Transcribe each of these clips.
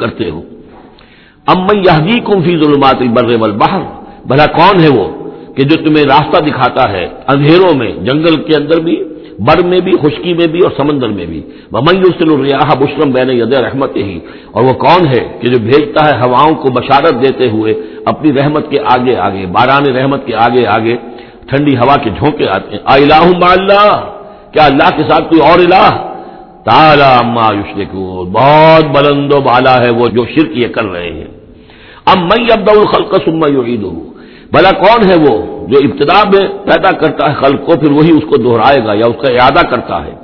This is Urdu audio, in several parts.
کرتے ہو۔ امن یادی کم فی ظلمات بر باہر بھلا کون ہے وہ کہ جو تمہیں راستہ دکھاتا ہے اندھیروں میں، جنگل کے اندر بھی، بر میں بھی، خشکی میں بھی اور سمندر میں بھی۔ ممن الریاح بشرم بین ید رحمت ہی اور وہ کون ہے کہ جو بھیجتا ہے ہواؤں کو بشارت دیتے ہوئے اپنی رحمت کے آگے آگے، باران رحمت کے آگے آگے، ٹھنڈی ہوا کے جھونکے آتے ہیں۔ اللہ، کیا اللہ کے ساتھ کوئی اور الہ؟ تالا اما بہت بلند و بالا ہے وہ جو شرک یہ کر رہے ہیں۔ اب میں ابدا الخلق سما یوید ہوں بھلا کون ہے وہ جو ابتدا میں پیدا کرتا ہے خلق کو، پھر وہی اس کو دہرائے گا یا اس کا ارادہ کرتا ہے۔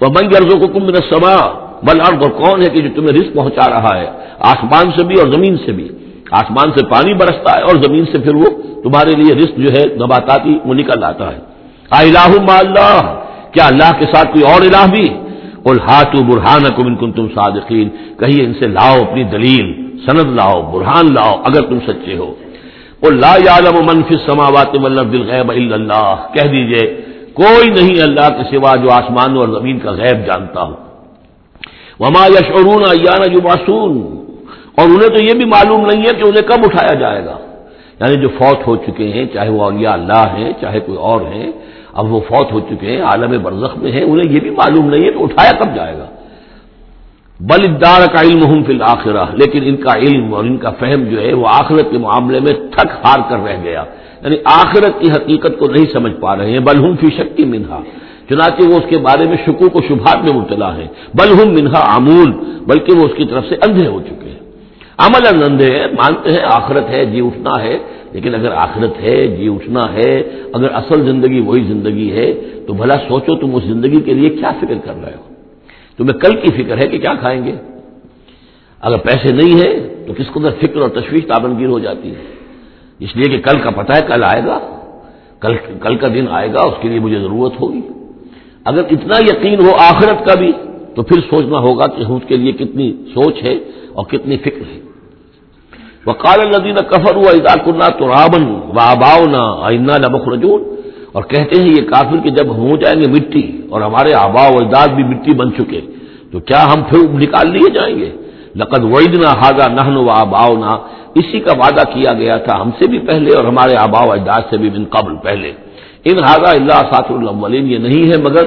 وہ من غرضوں کو کم سما بل اور کون ہے کہ جو تمہیں رزق پہنچا رہا ہے، آسمان سے بھی اور زمین سے بھی۔ آسمان سے پانی برستا ہے اور زمین سے پھر وہ تمہارے لیے رزق جو ہے نباتاتی وہ نکل آتا ہے۔ اللہ، کیا اللہ کے ساتھ کوئی اور الہ بھی؟ الحاط برہان کم ان تم صادقین۔ کہیے ان سے لاؤ اپنی دلیل، سند لاؤ، برہان لاؤ، اگر تم سچے ہو۔ وہ لا یعلم من فی السماوات والارض الغیب الا اللہ۔ کہہ دیجیے، کوئی نہیں اللہ کے سوا جو آسمان اور زمین کا غیب جانتا ہو۔ وما یشعرون ایان یبعثون۔ اور انہیں تو یہ بھی معلوم نہیں ہے کہ انہیں کب اٹھایا جائے گا۔ یعنی جو فوت ہو چکے ہیں، چاہے وہ اولیاء اللہ ہیں، چاہے کوئی اور ہیں اب وہ فوت ہو چکے ہیں، عالم برزخ میں ہیں، انہیں یہ بھی معلوم نہیں ہے کہ اٹھایا کب جائے گا۔ بل ادار کا علم فی الآخرہ لیکن ان کا علم اور ان کا فہم جو ہے، وہ آخرت کے معاملے میں تھک ہار کر رہ گیا۔ یعنی آخرت کی حقیقت کو نہیں سمجھ پا رہے ہیں، بل ہم فی شک کی منہا۔ چنانچہ وہ اس کے بارے میں شکوک و شبہات میں مبتلا ہے بل ہم منہا عمول، بلکہ وہ اس کی طرف سے اندھے ہو چکے ہیں۔ عمل اندھے ہیں، مانتے ہیں آخرت ہے جی اٹھنا ہے۔ لیکن اگر آخرت ہے جی اٹھنا ہے، اگر اصل زندگی وہی زندگی ہے، تو بھلا سوچو تم اس زندگی کے لیے کیا فکر کر رہے ہو۔ تمہیں کل کی فکر ہے کہ کیا کھائیں گے؟ اگر پیسے نہیں ہے تو کس قدر فکر اور تشویش تابنگیر ہو جاتی ہے؟ اس لیے کہ کل کا پتہ ہے، کل آئے گا۔ کل کل کا دن آئے گا، اس کے لیے مجھے ضرورت ہوگی۔ اگر اتنا یقین ہو آخرت کا بھی، تو پھر سوچنا ہوگا کہ اس کے لیے کتنی سوچ ہے اور کتنی فکر ہے۔ وہ کال ندی کفر ہوا ادا کرنا تو رابن و آباؤ نہ اور کہتے ہیں یہ کافر کہ جب ہو جائیں گے مٹی اور ہمارے آبا و اجداد بھی مٹی بن چکے تو کیا ہم پھر نکال لیے جائیں گے؟ لقد وعید نہ نہن و نہ اسی کا وعدہ کیا گیا تھا ہم سے بھی پہلے اور ہمارے آبا و اجداد سے بھی من قبل پہلے۔ ان ہاگا اللہ سات الاولین یہ نہیں ہے مگر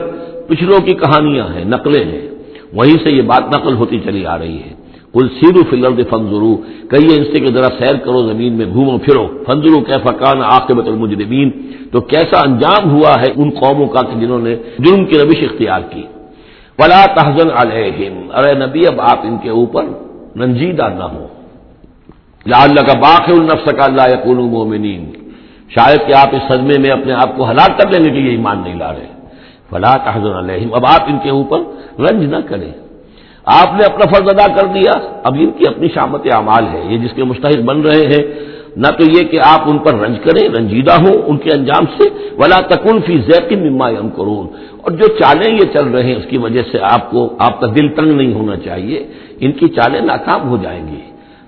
پچھلوں کی کہانیاں ہیں، نقلیں ہیں۔ وہیں سے یہ بات نقل ہوتی چلی آ رہی ہے۔ کل سیرو فلر فنزرو کہیے ان سے کہ ذرا سیر کرو، زمین میں گھومو، پھرو۔ فنزرو کی فقان عاقبت المجرمین۔ تو کیسا انجام ہوا ہے ان قوموں کا کہ جنہوں نے جرم کی روش اختیار کی؟ ولا تحزن علیہم۔ ارے نبی، اب آپ ان کے اوپر رنجیدہ نہ ہو۔ یا اللہ کا باق النفس کا اللہ یقون مومنین۔ شاید کہ آپ اس صدمے میں اپنے آپ کو ہلاک کر لینے کے لیے ایمان نہیں لا رہے۔ فلا تحزن علیہم۔ اب آپ ان کے اوپر رنج نہ کریں۔ آپ نے اپنا فرض ادا کر دیا، اب ان کی اپنی شامت اعمال ہے، یہ جس کے مستحق بن رہے ہیں۔ نہ تو یہ کہ آپ ان پر رنج کریں، رنجیدہ ہوں ان کے انجام سے۔ ولا تکن فی ذیق مما ام کرون اور جو چالیں یہ چل رہے ہیں، اس کی وجہ سے آپ کو، آپ کا دل تنگ نہیں ہونا چاہیے۔ ان کی چالیں ناکام ہو جائیں گی۔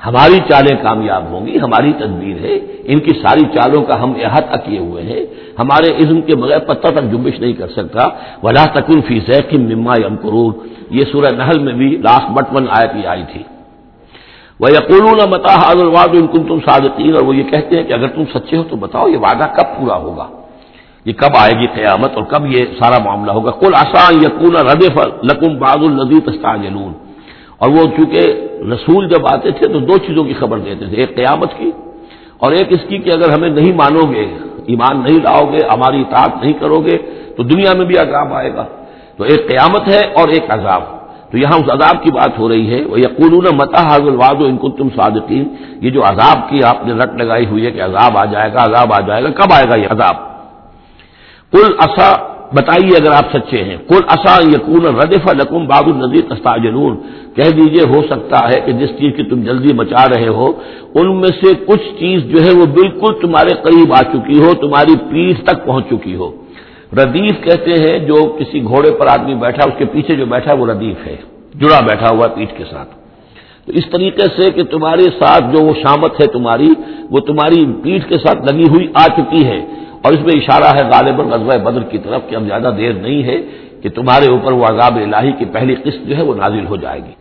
ہماری چالیں کامیاب ہوں گی، ہماری تدبیر ہے، ان کی ساری چالوں کا ہم احاطہ کیے ہوئے ہیں۔ ہمارے عزم کے بغیر پتہ تک جمبش نہیں کر سکتا۔ ولا تکن فی ذیقن مما یم یہ سورہ نحل میں بھی لاسٹ بٹ ون آیت ہی آئی تھی۔ وہ یقول متا حاضر واد ان تم صادقین اور وہ یہ کہتے ہیں کہ اگر تم سچے ہو تو بتاؤ یہ وعدہ کب پورا ہوگا۔ یہ کب آئے گی قیامت اور کب یہ سارا معاملہ ہوگا۔ کل آسان یقون ردف لکم باد النزی تستاجلون اور وہ چونکہ رسول جب آتے تھے تو دو چیزوں کی خبر دیتے تھے، ایک قیامت کی اور ایک اس کی کہ اگر ہمیں نہیں مانو گے، ایمان نہیں لاؤ گے، ہماری اطاعت نہیں کرو گے، تو دنیا میں بھی عذاب آئے گا۔ تو ایک قیامت ہے اور ایک عذاب۔ تو یہاں اس عذاب کی بات ہو رہی ہے۔ وہ یقول متا حاضر واد ان کو تم صادقین یہ جو عذاب کی آپ نے رٹ لگائی ہوئی ہے کہ عذاب آ جائے گا، عذاب آ جائے گا، کب آئے گا یہ عذاب؟ کل اصا بتائیے اگر آپ سچے ہیں۔ کل اصا یقون ردف لکم باب النزیر تستاجنون کہہ دیجیے، ہو سکتا ہے کہ جس چیز کی تم جلدی مچا رہے ہو، ان میں سے کچھ چیز جو ہے وہ بالکل تمہارے قریب آ چکی ہو، تمہاری پیس تک پہنچ چکی ہو۔ ردیف کہتے ہیں، جو کسی گھوڑے پر آدمی بیٹھا، اس کے پیچھے جو بیٹھا، وہ ردیف ہے، جڑا بیٹھا ہوا پیٹھ کے ساتھ۔ تو اس طریقے سے کہ تمہارے ساتھ جو وہ شامت ہے تمہاری، وہ تمہاری پیٹھ کے ساتھ لگی ہوئی آ چکی ہے۔ اور اس میں اشارہ ہے غالب غزوہ بدر کی طرف کہ اب زیادہ دیر نہیں ہے کہ تمہارے اوپر وہ عذاب الہی کی پہلی قسط جو ہے وہ نازل ہو جائے گی۔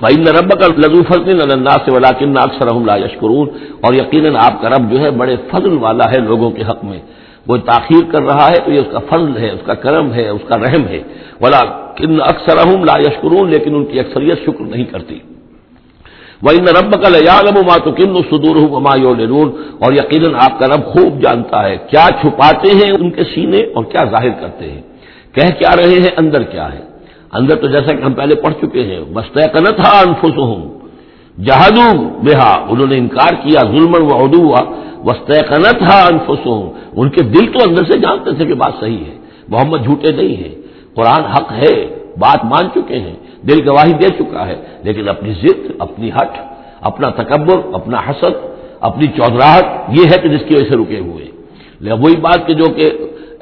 بھائی نہ رب کا لذو فضل اللہ سے ولاکن اکثر لا یشکرون اور یقیناً آپ کا رب جو ہے بڑے فضل والا ہے لوگوں کے حق میں۔ وہ تاخیر کر رہا ہے تو یہ اس کا فضل ہے، اس کا کرم ہے، اس کا رحم ہے۔ ولا کن اکثر لا یشکرون لیکن ان کی اکثریت شکر نہیں کرتی۔ وہ ان رب کا لم تو کن سدور ہوں اور یقیناً آپ کا رب خوب جانتا ہے کیا چھپاتے ہیں ان کے سینے اور کیا ظاہر کرتے ہیں کہہ کیا رہے ہیں اندر کیا ہے اندر تو جیسا کہ ہم پہلے پڑھ چکے ہیں کنت تھا انفس ہوں جہادو بےحا انہوں نے انکار کیا ظلم و ادو ہوا تھا انفس ہوں ان کے دل تو اندر سے جانتے تھے کہ بات صحیح ہے محمد جھوٹے نہیں ہیں قرآن حق ہے بات مان چکے ہیں دل گواہی دے چکا ہے، لیکن اپنی ضد، اپنی ہٹ، اپنا تکبر، اپنا حسد، اپنی چودراہٹ یہ ہے کہ جس کی وجہ سے رکے ہوئے۔ وہی بات کہ جو کہ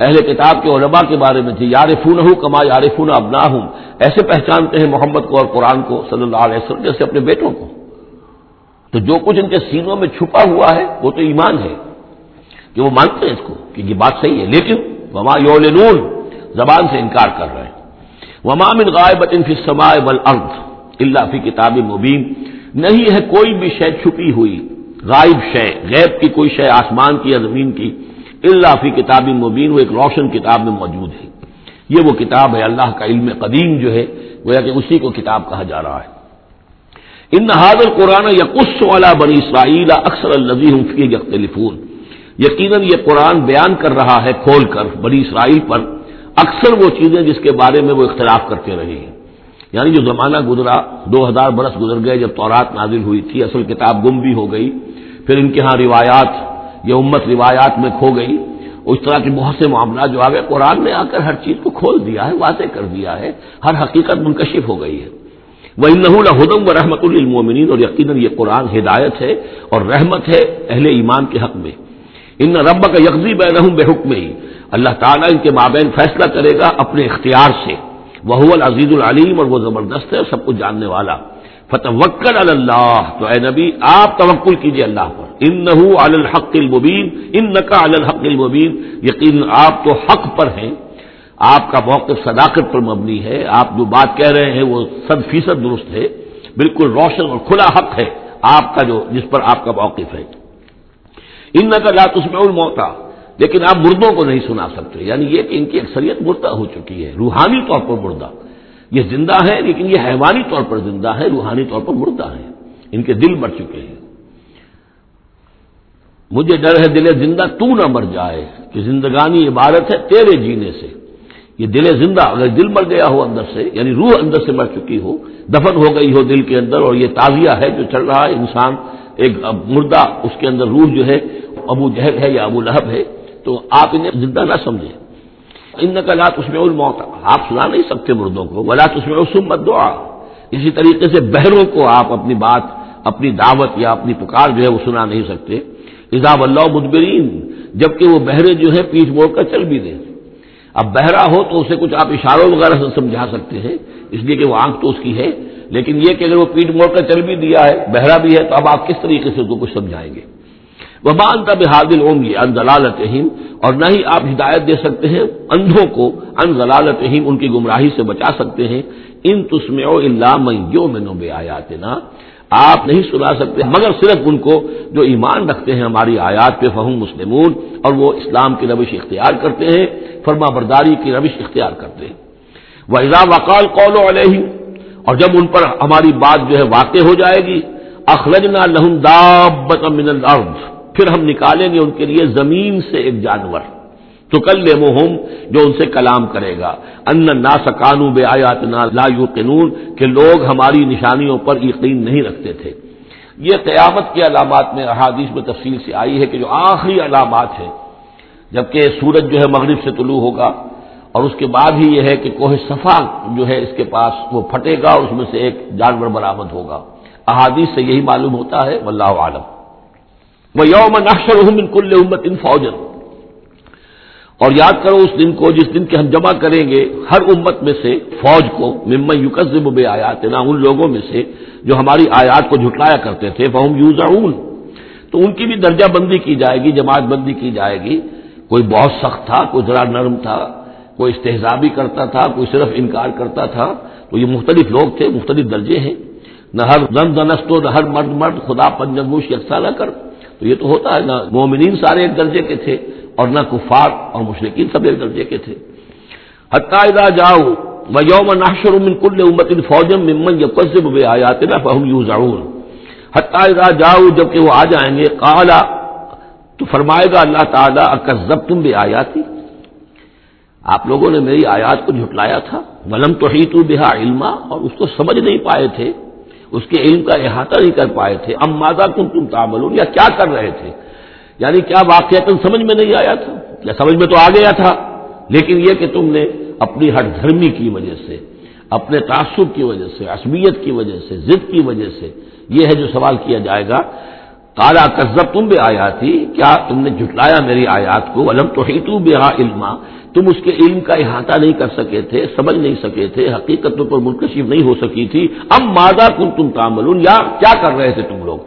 اہل کتاب کے علماء کے بارے میں تھی یارفون ہوں کما یارفون اب نہ ہوں ایسے پہچانتے ہیں محمد کو اور قرآن کو صلی اللہ علیہ وسلم، جیسے اپنے بیٹوں کو۔ تو جو کچھ ان کے سینوں میں چھپا ہوا ہے، وہ تو ایمان ہے کہ وہ مانتے ہیں اس کو کہ یہ بات صحیح ہے۔ لیکن وما یول زبان سے انکار کر رہے ہیں۔ وما من فی السماء والارض اللہ فی کتاب مبین۔ نہیں ہے کوئی بھی شے چھپی ہوئی، غائب شے، غیب کی کوئی شے، آسمان کی یا زمین کی اللہ فی کتاب مبین۔ وہ ایک روشن کتاب میں موجود ہے۔ یہ وہ کتاب ہے، اللہ کا علم قدیم جو ہے، گویا کہ اسی کو کتاب کہا جا رہا ہے۔ ان حاضر قرآن یقص والا بنی اسرائیل اکثر النظی فی یختلفون۔ یقیناً یہ قرآن بیان کر رہا ہے کھول کر بنی اسرائیل پر۔ اکثر وہ چیزیں جس کے بارے میں وہ اختلاف کرتے رہے ہیں۔ یعنی جو زمانہ گزرا، دو ہزار برس گزر گئے جب تورات نازل ہوئی تھی، اصل کتاب گم بھی ہو گئی۔ پھر ان کے ہاں روایات، یہ امت روایات میں کھو گئی۔ اس طرح کے بہت سے معاملات جو آ گئے، قرآن نے آ کر ہر چیز کو کھول دیا ہے، واضح کر دیا ہے۔ ہر حقیقت منکشف ہو گئی ہے۔ وہ انہوں ہدم و رحمت المومنین اور یقیناً یہ قرآن ہدایت ہے اور رحمت ہے اہل ایمان کے حق میں۔ ان رب کا یکزی بے رحم بے حکم ہی اللہ تعالیٰ ان کے مابین فیصلہ کرے گا اپنے اختیار سے۔ وہ العزیز العلیم اور وہ زبردست ہے سب کچھ جاننے والا۔ فتح اللہ۔ تو اے نبی، آپ توکل کیجیے اللہ پر۔ ان نہ الحق المبین۔ ان نقا الحق المبین۔ یقین آپ تو حق پر ہیں۔ آپ کا موقف صداقت پر مبنی ہے۔ آپ جو بات کہہ رہے ہیں وہ صد فیصد درست ہے۔ بالکل روشن اور کھلا حق ہے آپ کا جو، جس پر آپ کا موقف ہے۔ ان کا رات اس میں الموتا لیکن آپ مردوں کو نہیں سنا سکتے یعنی یہ کہ ان کی اکثریت مردہ ہو چکی ہے، روحانی طور پر مردہ۔ یہ زندہ ہے لیکن یہ حیوانی طور پر زندہ ہے روحانی طور پر مردہ ہے ان کے دل مر چکے ہیں۔ مجھے ڈر ہے دل زندہ تو نہ مر جائے کہ زندگانی عبارت ہے تیرے جینے سے۔ یہ دل زندہ اگر دل مر گیا ہو اندر سے یعنی روح اندر سے مر چکی ہو، دفن ہو گئی ہو دل کے اندر اور یہ تازیہ ہے جو چل رہا ہے، انسان ایک مردہ، اس کے اندر روح جو ہے، ابو جہد ہے یا ابو لہب ہے تو آپ انہیں زندہ نہ سمجھیں۔ ان کا لات اس میں الموت۔ آپ سنا نہیں سکتے مردوں کو۔ ولا اس میں سمت دعا اسی طریقے سے بہروں کو آپ اپنی بات، اپنی دعوت یا اپنی پکار جو ہے وہ سنا نہیں سکتے۔ اضاب اللہ مدبرین، جبکہ وہ بہرے جو ہے پیٹ موڑ کر چل بھی دیں۔ اب بہرا ہو تو اسے کچھ آپ اشاروں وغیرہ سے سمجھا سکتے ہیں۔ اس لیے کہ وہ آنکھ تو اس کی ہے۔ لیکن یہ کہ اگر وہ پیٹ موڑ کر چل بھی دیا ہے، بہرا بھی ہے، تو اب آپ کس طریقے سے اس کو کچھ سمجھائیں گے؟ وہ مان تب حادل اوم یہ ان ضلالت اور نہ ہی آپ ہدایت دے سکتے ہیں، اندھوں کو ان ضلالت ان کی گمراہی سے بچا سکتے ہیں۔ ان تسم اللہ میو میں نو بے آیات نا آپ نہیں سنا سکتے، مگر صرف ان کو جو ایمان رکھتے ہیں ہماری آیات پہ، فہم مسلمون، اور وہ اسلام کی روش اختیار کرتے ہیں، فرما برداری کی روش اختیار کرتے ہیں۔ وہ اضا وقال قول علیہ اور جب ان پر ہماری بات جو ہے واقع ہو جائے گی اخرجنا لہم دابت من الارض پھر ہم نکالیں گے ان کے لیے زمین سے ایک جانور۔ تو کل لے جو ان سے کلام کرے گا۔ ان نا سکانو بے آیات لا یو کہ لوگ ہماری نشانیوں پر یقین نہیں رکھتے تھے۔ یہ قیامت کی علامات میں احادیث میں تفصیل سے آئی ہے کہ جو آخری علامات ہیں، جبکہ سورج جو ہے مغرب سے طلوع ہوگا، اور اس کے بعد ہی یہ ہے کہ کوہ صفا جو ہے اس کے پاس وہ پھٹے گا اور اس میں سے ایک جانور برآمد ہوگا۔ احادیث سے یہی معلوم ہوتا ہے، واللہ عالم وہ یوم نقشر کل امت ان فوجن اور یاد کرو اس دن کو جس دن کے ہم جمع کریں گے، ہر امت میں سے فوج کو مما یوکزم بے آیات نا ان لوگوں میں سے جو ہماری آیات کو جھٹلایا کرتے تھے فہم یوز تو ان کی بھی درجہ بندی کی جائے گی، جماعت بندی کی جائے گی۔ کوئی بہت سخت تھا، کوئی ذرا نرم تھا، کوئی استحزابی کرتا تھا، کوئی صرف انکار کرتا تھا۔ تو یہ مختلف لوگ تھے، مختلف درجے ہیں۔ نہ ہر رن دنست نہ ہر مرد مرد، خدا پنجنگوش یکساں نہ کر۔ تو یہ تو ہوتا ہے نہ مومنین سارے ایک درجے کے تھے اور نہ کفار اور مشرقین سب ایک درجے کے تھے۔ حتائدہ جاؤ، و یوم ناشر من کل امت فوجم ممن یا قصب بے آیات نہ فہم یو ضرور حتائدہ جاؤ جبکہ وہ آ جائیں گے کالا تو فرمائے گا اللہ تعالیٰ اکزب تم بے آیاتی آپ لوگوں نے میری آیات کو جھٹلایا تھا۔ ولم تو ہی تو بہا علما، اور اس کو سمجھ نہیں پائے تھے۔ اس کے علم کا احاطہ نہیں کر پائے تھے۔ ام مادہ تم تم تامل یا کیا کر رہے تھے؟ یعنی کیا واقعہ تم سمجھ میں نہیں آیا تھا؟ یا سمجھ میں تو آ گیا تھا، لیکن یہ کہ تم نے اپنی ہر دھرمی کی وجہ سے، اپنے تعصب کی وجہ سے، عصبیت کی وجہ سے، ضد کی وجہ سے یہ ہے جو سوال کیا جائے گا۔ کالا کذب تم بھی آیا تھی کیا تم نے جھٹلایا میری آیات کو؟ علم تو ہی تو علما۔ تم اس کے علم کا احاطہ نہیں کر سکے تھے، سمجھ نہیں سکے تھے، حقیقتوں پر منکشف نہیں ہو سکی تھی۔ اب مادہ کن تم تامل یا کیا کر رہے تھے تم لوگ؟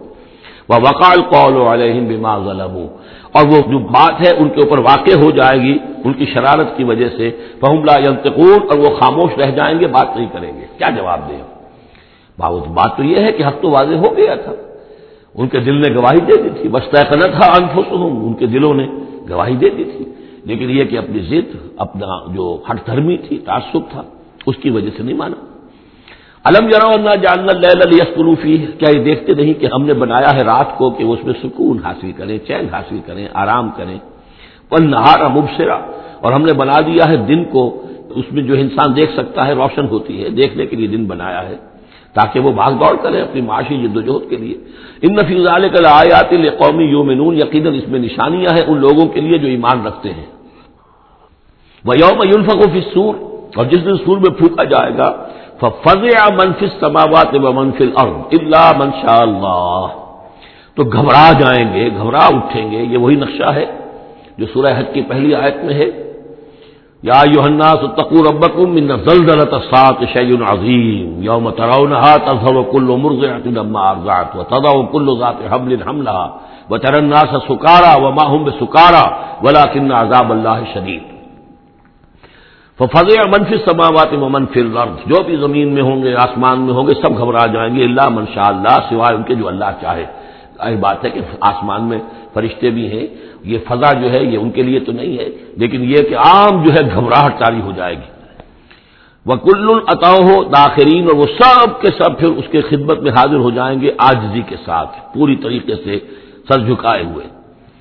وہ وکال قول علیہم بما ظلم اور وہ جو بات ہے ان کے اوپر واقع ہو جائے گی، ان کی شرارت کی وجہ سے۔ فہم لا اور وہ خاموش رہ جائیں گے، بات نہیں کریں گے۔ کیا جواب دیں بات تو یہ ہے کہ حق تو واضح ہو گیا تھا۔ ان کے دل نے گواہی دے دی تھی۔ بس طے تھا انفس ان کے دلوں نے گواہی دے دی تھی۔ لیکن یہ کہ اپنی ضد، اپنا جو ہر دھرمی تھی، تعصب تھا، اس کی وجہ سے نہیں مانا۔ علم جانا جاننا لسکروفی کیا یہ دیکھتے نہیں کہ ہم نے بنایا ہے رات کو کہ اس میں سکون حاصل کریں، چین حاصل کریں، آرام کریں۔ پل نہارا مبصرا اور ہم نے بنا دیا ہے دن کو، اس میں جو انسان دیکھ سکتا ہے روشن ہوتی ہے، دیکھنے کے لیے دن بنایا ہے، تاکہ وہ بھاگ دوڑ کریں اپنی معاشی جدوجہد کے لیے۔ ان نفیز کل آیات قومی یومنون یقیناً اس میں نشانیاں ہیں ان لوگوں کے لیے جو ایمان رکھتے ہیں۔ وہ یوم یونفق و فصور اور جس دن سور میں پھونکا جائے گا فض منفی سماوات و منفل اللہ منشاء اللہ تو گھبرا جائیں گے، گھبرا اٹھیں گے، یہ وہی نقشہ ہے جو سورہ حج کی پہلی آیت میں ہے۔ یا یوحنا تقور ربکم من زلزلۃ الساعۃ شیء عظیم یوم ترونها تذهب كل مرضعة عما ارضعت وتضع كل ذات حمل حملها وترى الناس سكارى وما هم بسكارى ولكن عذاب الله شديد فض منفی سماوات و منفی الارض جو بھی زمین میں ہوں گے، آسمان میں ہوں گے، سب گھبرا جائیں گے۔ اللہ منشاء اللہ، سوائے ان کے جو اللہ چاہے۔ بات ہے کہ آسمان میں فرشتے بھی ہیں۔ یہ فضا جو ہے، یہ ان کے لیے تو نہیں ہے، لیکن یہ کہ عام جو ہے، گھبراہٹ تاری ہو جائے گی۔ وہ کل ہو داخرین اور وہ سب کے سب پھر اس کے خدمت میں حاضر ہو جائیں گے آجزی کے ساتھ، پوری طریقے سے سر جھکائے ہوئے۔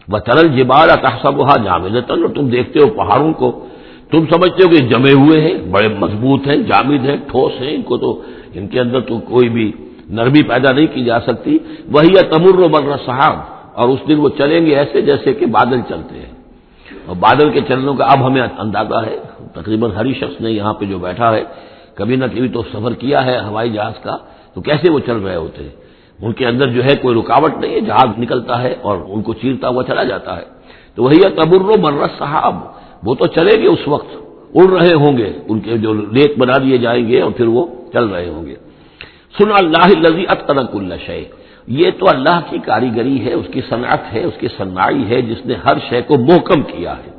وہ ترل جبال اطحسب ہوا جامع اور تم دیکھتے ہو پہاڑوں کو۔ تم سمجھتے ہو کہ جمے ہوئے ہیں، بڑے مضبوط ہیں، جامد ہیں، ٹھوس ہیں، ان کو تو ان کے اندر تو کوئی بھی نرمی پیدا نہیں کی جا سکتی۔ وہی تمر و مر صاحب اور اس دن وہ چلیں گے ایسے جیسے کہ بادل چلتے ہیں۔ اور بادل کے چلنے کا اب ہمیں اندازہ ہے، تقریباً ہر شخص نے یہاں پہ جو بیٹھا ہے، کبھی نہ کبھی تو سفر کیا ہے ہوائی جہاز کا۔ تو کیسے وہ چل رہے ہوتے ہیں؟ ان کے اندر جو ہے کوئی رکاوٹ نہیں ہے، جہاز نکلتا ہے اور ان کو چیرتا ہوا چلا جاتا ہے۔ تو وہی تبر و مرس صاحب وہ تو چلے گے اس وقت، اڑ رہے ہوں گے، ان کے جو ریت بنا دیے جائیں گے اور پھر وہ چل رہے ہوں گے۔ سن اللہ لذی اطرک اللہ شے یہ تو اللہ کی کاریگری ہے، اس کی صنعت ہے، اس کی صنعائی ہے، جس نے ہر شے کو محکم کیا ہے۔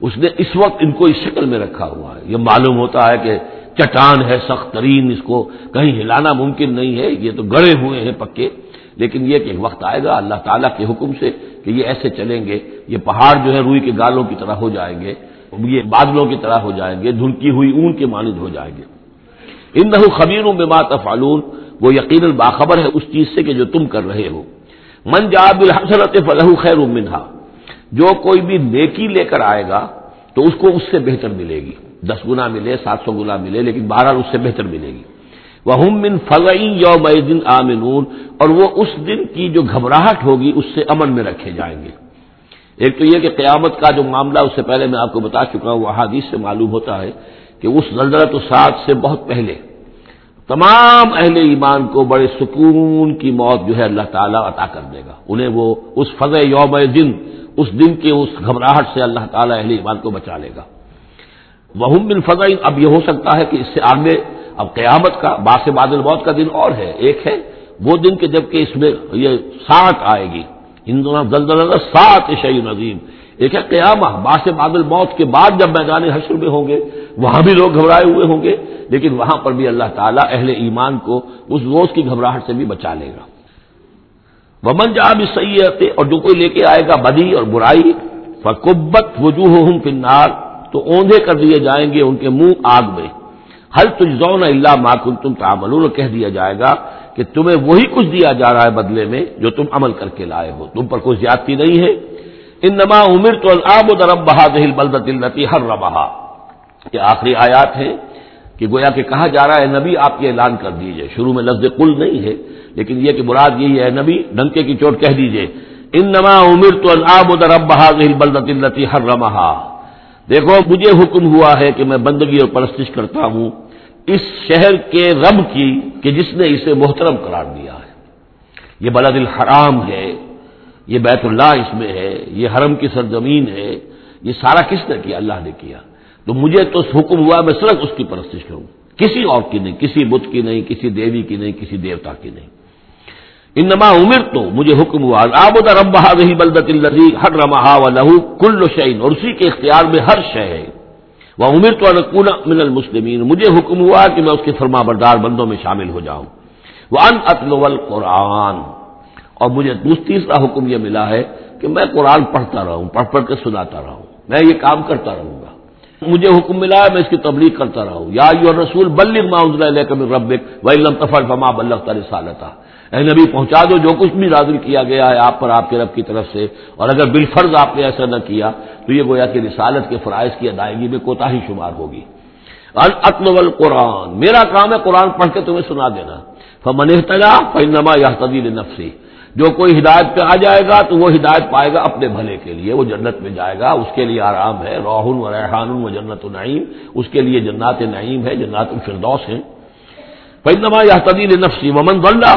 اس نے اس وقت ان کو اس شکل میں رکھا ہوا ہے۔ یہ معلوم ہوتا ہے کہ چٹان ہے، سخت ترین، اس کو کہیں ہلانا ممکن نہیں ہے، یہ تو گڑے ہوئے ہیں پکے۔ لیکن یہ کہ ایک وقت آئے گا، اللہ تعالیٰ کے حکم سے کہ یہ ایسے چلیں گے، یہ پہاڑ جو ہے روئی کے گالوں کی طرح ہو جائیں گے، یہ بادلوں کی طرح ہو جائیں گے دھنکی ہوئی اون کے مانند ہو جائیں گے۔ ان نہ خبیر میں بات وہ یقیناً باخبر ہے اس چیز سے کہ جو تم کر رہے ہو۔ من جاب الحسرت فلح خیر منہا۔ جو کوئی بھی نیکی لے کر آئے گا، تو اس کو اس سے بہتر ملے گی۔ دس گنا ملے، سات سو گنا ملے، لیکن بہرحال اس سے بہتر ملے گی۔ وہ من فضعی یوم دن آمنون اور وہ اس دن کی جو گھبراہٹ ہوگی اس سے امن میں رکھے جائیں گے۔ ایک تو یہ کہ قیامت کا جو معاملہ اس سے پہلے میں آپ کو بتا چکا ہوں وہ حادیث سے معلوم ہوتا ہے کہ اس زلزلہ سات سے بہت پہلے تمام اہل ایمان کو بڑے سکون کی موت جو ہے اللہ تعالیٰ عطا کر دے گا۔ انہیں وہ اس فضع یوم دن اس دن کے اس گھبراہٹ سے اللہ تعالیٰ اہل ایمان کو بچا لے گا۔ وہ بن فضع، اب یہ ہو سکتا ہے کہ اس سے آگے اب قیامت کا باس بادل موت کا دن اور ہے، ایک ہے وہ دن کہ جبکہ اس میں یہ سات آئے گی۔ دونوں سات شعی نظیم ایک ہے قیامہ باس بادل موت کے بعد جب میدان حشر میں ہوں گے، وہاں بھی لوگ گھبرائے ہوئے ہوں گے، لیکن وہاں پر بھی اللہ تعالیٰ اہل ایمان کو اس روز کی گھبراہٹ سے بھی بچا لے گا۔ ومن جہاں بھی اور جو کوئی لے کے آئے گا بدی اور برائی فکبت وجوہ ہوں کنار تو اوندے کر دیے جائیں گے ان کے منہ آگ میں۔ حل تجزون اللہ ماکن تم تعمل کہہ دیا جائے گا کہ تمہیں وہی کچھ دیا جا رہا ہے بدلے میں جو تم عمل کر کے لائے ہو۔ تم پر کوئی زیادتی نہیں ہے۔ ان نما عمر تو الب و درب بہا دہل بلدت التی ہر ربہا یہ آخری آیات ہے کہ گویا کہ کہا جا رہا ہے نبی، آپ یہ اعلان کر دیجیے۔ شروع میں لفظ کل نہیں ہے، لیکن یہ کہ مراد یہی ہے نبی، ڈنکے کی چوٹ کہہ دیجیے۔ ان نما عمر تو الب و درب بہا دہل بلدت التی ہر رمحا دیکھو، مجھے حکم ہوا ہے کہ میں بندگی اور پرستش کرتا ہوں اس شہر کے رب کی کہ جس نے اسے محترم قرار دیا ہے۔ یہ بلد الحرام ہے، یہ بیت اللہ اس میں ہے، یہ حرم کی سرزمین ہے، یہ سارا کس نے کیا؟ اللہ نے کیا۔ تو مجھے تو حکم ہوا میں صرف اس کی پرستش کروں۔ کسی اور کی نہیں، کسی بت کی نہیں، کسی دیوی کی نہیں، کسی دیوتا کی نہیں۔ انما عمر تو مجھے حکم ہوا آب رب رہی بلدت الزی ہر رما و لہو کل شعین اور اسی کے اختیار میں ہر شے ہے۔ وہ عمر تو انکون من المسلمین، مجھے حکم ہوا کہ میں اس کے فرما بردار بندوں میں شامل ہو جاؤں۔ وہ ان اطلو قرآن اور مجھے تیسرا حکم یہ ملا ہے کہ میں قرآن پڑھتا رہوں، پڑھ پڑھ کے سناتا رہوں، میں یہ کام کرتا رہوں گا۔ مجھے حکم ملا ہے میں اس کی تبلیغ کرتا رہوں۔ یا یو رسول بلغ ما انزل ربک و لم تفعل فما بلغت رسالتہ اے نبی، پہنچا دو، جو کچھ بھی نازل کیا گیا ہے آپ پر آپ کے رب کی طرف سے، اور اگر بالفرض آپ نے ایسا نہ کیا، تو یہ گویا کہ رسالت کے فرائض کی ادائیگی میں کوتا ہی شمار ہوگی۔ اطلب القرآن، میرا کام ہے قرآن پڑھ کے تمہیں سنا دینا۔ فمن احتجا فنما یا تدیل نفسی جو کوئی ہدایت پہ آ جائے گا، تو وہ ہدایت پائے گا اپنے بھلے کے لیے۔ وہ جنت میں جائے گا، اس کے لیے آرام ہے روحن و ریحان و جنت و نعیم اس کے لیے جنات نعیم ہے، جنات الفردوس ہے فنما یا تدیل نفسی ومن ولہ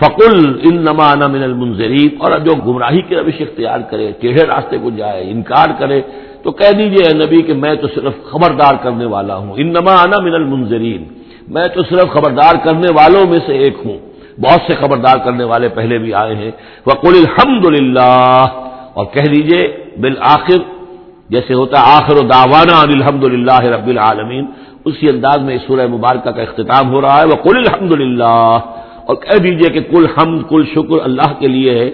فقل ان نمان من المنظرین اور جو گمراہی کی روش اختیار کرے ٹیڑھے راستے کو جائے، انکار کرے، تو کہہ دیجیے نبی کہ میں تو صرف خبردار کرنے والا ہوں۔ ان نما من المنظرین میں تو صرف خبردار کرنے والوں میں سے ایک ہوں۔ بہت سے خبردار کرنے والے پہلے بھی آئے ہیں۔ وقل الحمد اور کہہ دیجیے بالآخر، جیسے ہوتا ہے، آخر و داوانا الحمد للہ رب العالمین۔ اسی انداز میں سورہ مبارکہ کا اختتام ہو رہا ہے۔ وقل الحمد للہ اور کہہ دیجیے کہ کل حمد، کل شکر اللہ کے لیے ہے۔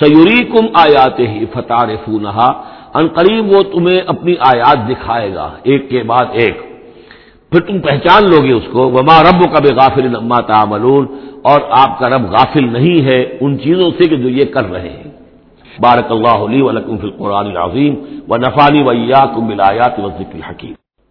سیوری کم آیات ہی فتح ان قریب وہ تمہیں اپنی آیات دکھائے گا، ایک کے بعد ایک۔ پھر تم پہچان لو گے اس کو، وما رب کا غافل اما تعملون۔ اور آپ کا رب غافل نہیں ہے ان چیزوں سے کہ جو یہ کر رہے ہیں۔ بارک اللہ علی ولکم فی القرآن العظیم و نفانی ویا کم بلایات و ذکر حکیم